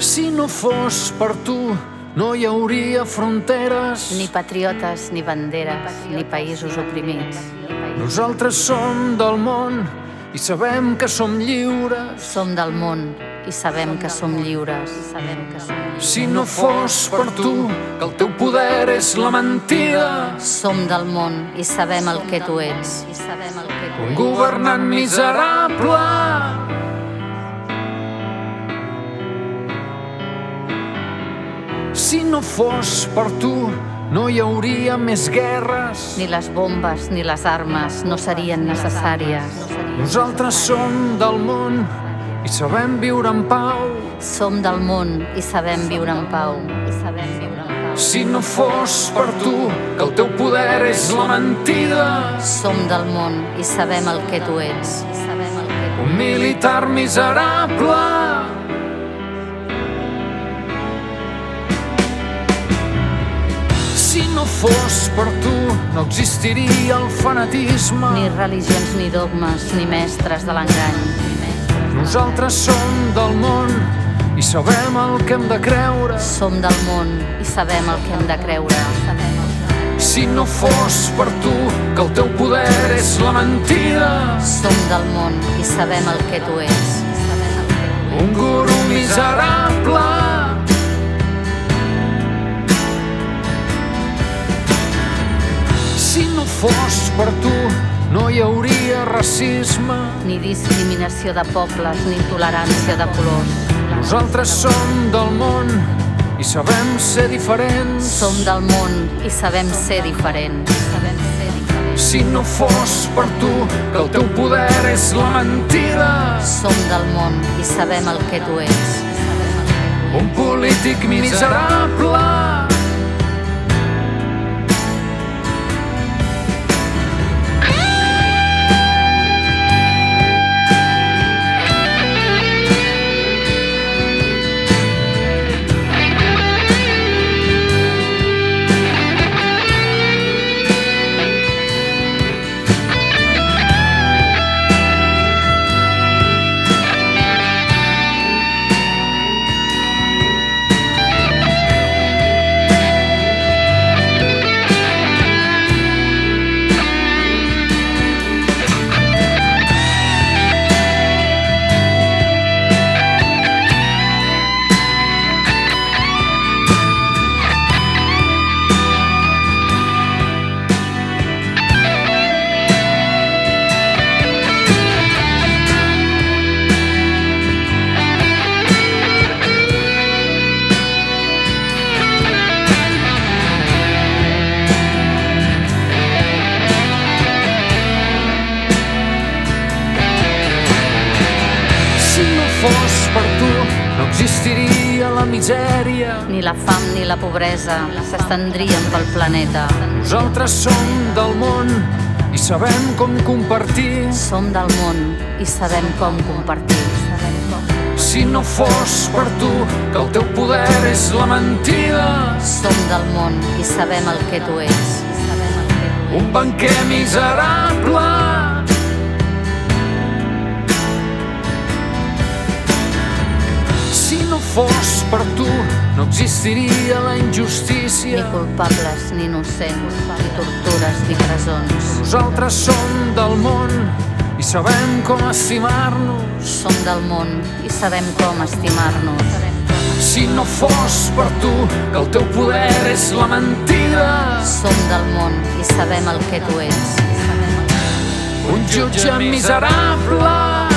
Si no fos per tu, no hi hauria fronteres. Ni patriotes, ni banderes, ni països oprimits. Nosaltres som del món i sabem que som lliures. Som del món i sabem que som lliures. Sabem que som lliures. Si no fos per tu, que el teu poder és la mentida. Som del món i sabem el que tu ets. Un governant miserable. Si no fos per tu, no hi hauria més guerres. Ni les bombes ni les armes no serien necessàries. Nosaltres som del món i sabem viure en pau. Som del món i sabem viure en pau. I sabem viure en pau. Si no fos per tu, que el teu poder és la mentida. Som del món i sabem el que tu ets. I sabem el que tu Un militar miserable. Fos per tu, no existiria el fanatisme. Ni religions, ni dogmes, ni mestres de l'engany. Nosaltres som del món i sabem el que hem de creure. Som del món i sabem el que hem de creure. Si no fos per tu, que el teu poder és la mentida. Som del món i sabem el que tu ets. Un guru no hi hauria racisme. Ni discriminació de pobles, ni intolerància de colors. Nosaltres som del món i sabem ser diferents. Som del món i sabem ser diferents. Sabem ser diferents. Si no fos per tu, que el teu poder és la mentida. Som del món i sabem el que tu ets. Un polític miserable. Existiria la misèria. Ni la fam ni la pobresa s'estendrien pel planeta. Nosaltres som del món i sabem com compartir. Som del món i sabem com compartir. Si no fos per tu, que el teu poder és la mentida. Som del món i sabem el que tu ets. I sabem el que tu ets. Un banquer miserable. Fos per tu, no existiria la Ni injustícia. culpables, ni innocents, ni tortures, ni presons. Nosaltres som del món i sabem com estimar-nos. Som del món i sabem com estimar-nos. Si no fos per tu, que el teu poder és la mentida. Som del món i sabem el que tu ets. Un jutge miserable.